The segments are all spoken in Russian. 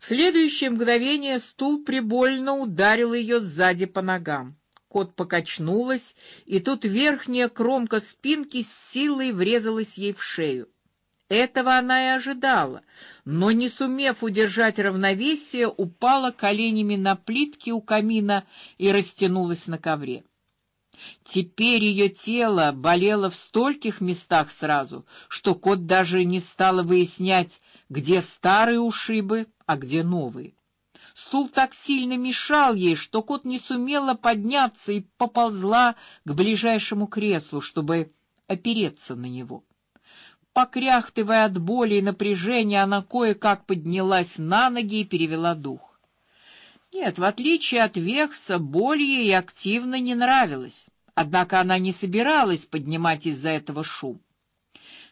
В следующее мгновение стул прибольно ударил ее сзади по ногам. Кот покачнулась, и тут верхняя кромка спинки с силой врезалась ей в шею. Этого она и ожидала, но не сумев удержать равновесие, упала коленями на плитки у камина и растянулась на ковре. Теперь ее тело болело в стольких местах сразу, что кот даже не стала выяснять, где старые ушибы, а где новые. Стул так сильно мешал ей, что кот не сумела подняться и поползла к ближайшему креслу, чтобы опереться на него. Покряхтывая от боли и напряжения, она кое-как поднялась на ноги и перевела дух. Нет, в отличие от Векса, боль ей активно не нравилась. Однако она не собиралась поднимать из-за этого шум.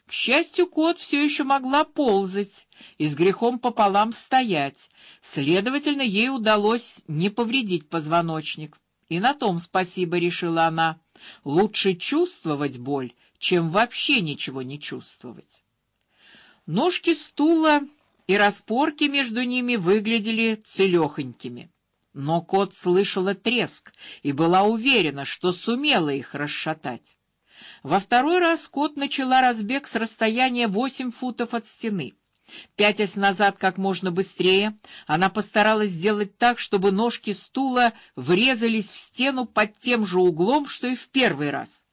К счастью, кот все еще могла ползать и с грехом пополам стоять. Следовательно, ей удалось не повредить позвоночник. И на том спасибо, решила она. Лучше чувствовать боль, чем вообще ничего не чувствовать. Ножки стула и распорки между ними выглядели целехонькими. Но кот слышала треск и была уверена, что сумела их расшатать. Во второй раз кот начала разбег с расстояния восемь футов от стены. Пятясь назад как можно быстрее, она постаралась сделать так, чтобы ножки стула врезались в стену под тем же углом, что и в первый раз.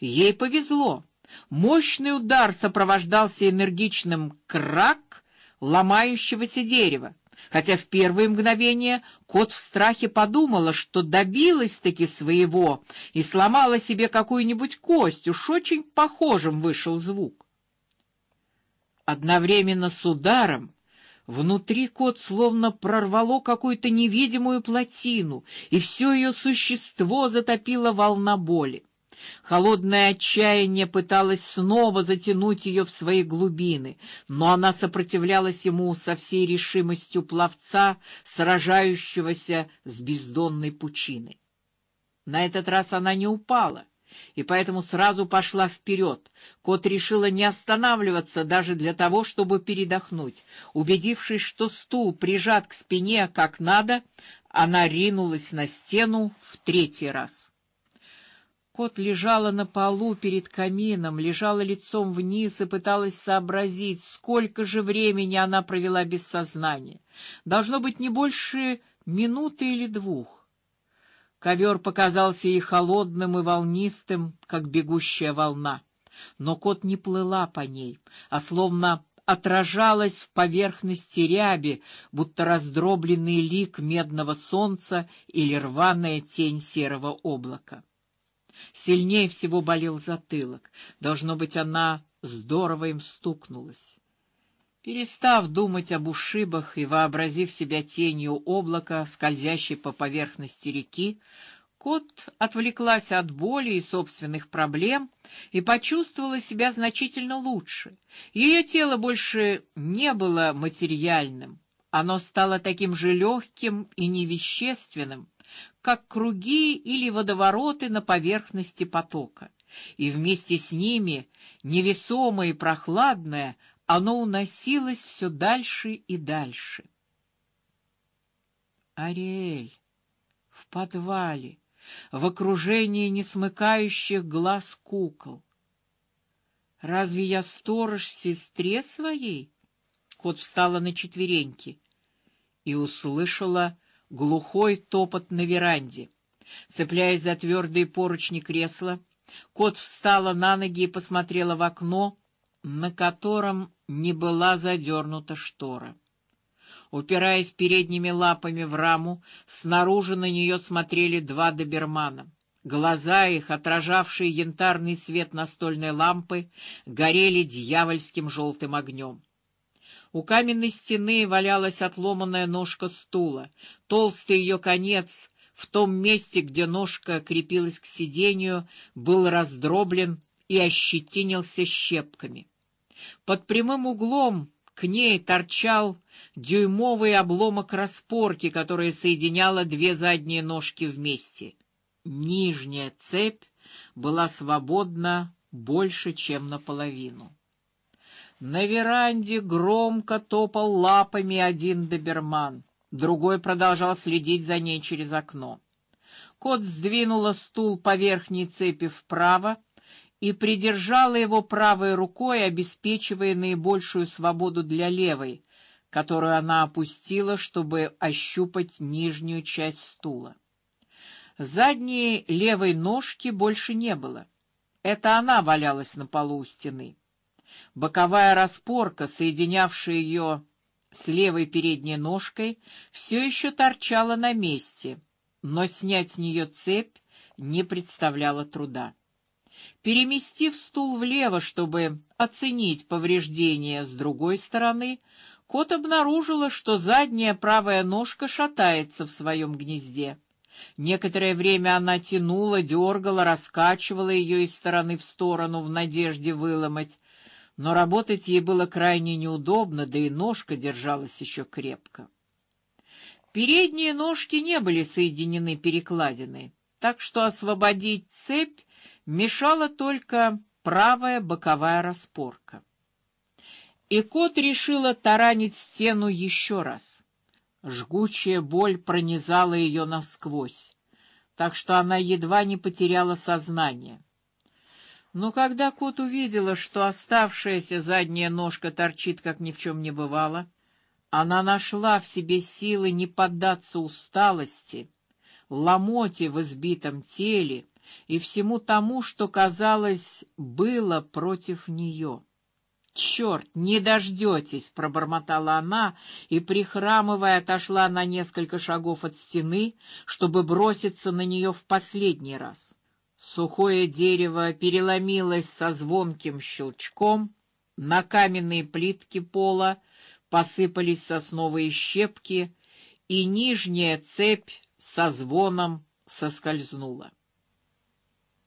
Ей повезло. Мощный удар сопровождался энергичным крак ломающегося дерева. Хотя в первые мгновения кот в страхе подумала, что добилась-таки своего и сломала себе какую-нибудь кость, уж очень похожим вышел звук. Одновременно с ударом внутри кот словно прорвало какую-то невидимую плотину, и все ее существо затопила волна боли. Холодное отчаяние пыталось снова затянуть ее в свои глубины, но она сопротивлялась ему со всей решимостью пловца, сражающегося с бездонной пучиной. На этот раз она не упала, и поэтому сразу пошла вперед. Кот решила не останавливаться даже для того, чтобы передохнуть. Убедившись, что стул прижат к спине как надо, она ринулась на стену в третий раз. Кот лежала на полу перед камином, лежала лицом вниз и пыталась сообразить, сколько же времени она провела без сознания. Должно быть не больше минуты или двух. Ковер показался ей холодным и волнистым, как бегущая волна. Но кот не плыла по ней, а словно отражалась в поверхности ряби, будто раздробленный лик медного солнца или рваная тень серого облака. Сильнее всего болел затылок. Должно быть, она здорово им стукнулась. Перестав думать об ушибах и вообразив себя тенью облака, скользящей по поверхности реки, кот отвлеклась от боли и собственных проблем и почувствовала себя значительно лучше. Ее тело больше не было материальным, оно стало таким же легким и невещественным, как круги или водовороты на поверхности потока, и вместе с ними, невесомое и прохладное, оно уносилось все дальше и дальше. Ариэль в подвале, в окружении несмыкающих глаз кукол. Разве я сторож сестре своей? Кот встала на четвереньки и услышала глухой топот на веранде. Цепляясь за твердые поручни кресла, кот встала на ноги и посмотрела в окно, на котором не была задернута штора. Упираясь передними лапами в раму, снаружи на нее смотрели два добермана. Глаза их, отражавшие янтарный свет настольной лампы, горели дьявольским желтым огнем. У каменной стены валялась отломанная ножка стула. Толстый ее конец в том месте, где ножка крепилась к сиденью, был раздроблен и ощетинился щепками. Под прямым углом к ней торчал дюймовый обломок распорки, которая соединяла две задние ножки вместе. Нижняя цепь была свободна больше, чем наполовину. На веранде громко топал лапами один доберман, другой продолжал следить за ней через окно. Кот сдвинула стул по верхней цепи вправо и придержала его правой рукой, обеспечивая наибольшую свободу для левой, которую она опустила, чтобы ощупать нижнюю часть стула. Задней левой ножки больше не было. Это она валялась на полу у стены. Боковая распорка, соединявшая ее с левой передней ножкой, все еще торчала на месте, но снять с нее цепь не представляло труда. Переместив стул влево, чтобы оценить повреждения с другой стороны, кот обнаружила, что задняя правая ножка шатается в своем гнезде. Некоторое время она тянула, дергала, раскачивала ее из стороны в сторону в надежде выломать, но работать ей было крайне неудобно, да и ножка держалась еще крепко. Передние ножки не были соединены перекладиной, так что освободить цепь мешала только правая боковая распорка. И кот решила таранить стену еще раз. Жгучая боль пронизала ее насквозь, так что она едва не потеряла сознание. Но когда кот увидела, что оставшаяся задняя ножка торчит, как ни в чем не бывало, она нашла в себе силы не поддаться усталости, ломоте в избитом теле и всему тому, что казалось было против нее. Черт, не дождетесь, пробормотала она и прихрамывая отошла на несколько шагов от стены, чтобы броситься на нее в последний раз. Сухое дерево переломилось со звонким щелчком, на каменные плитки пола посыпались сосновые щепки, и нижняя цепь со звоном соскользнула.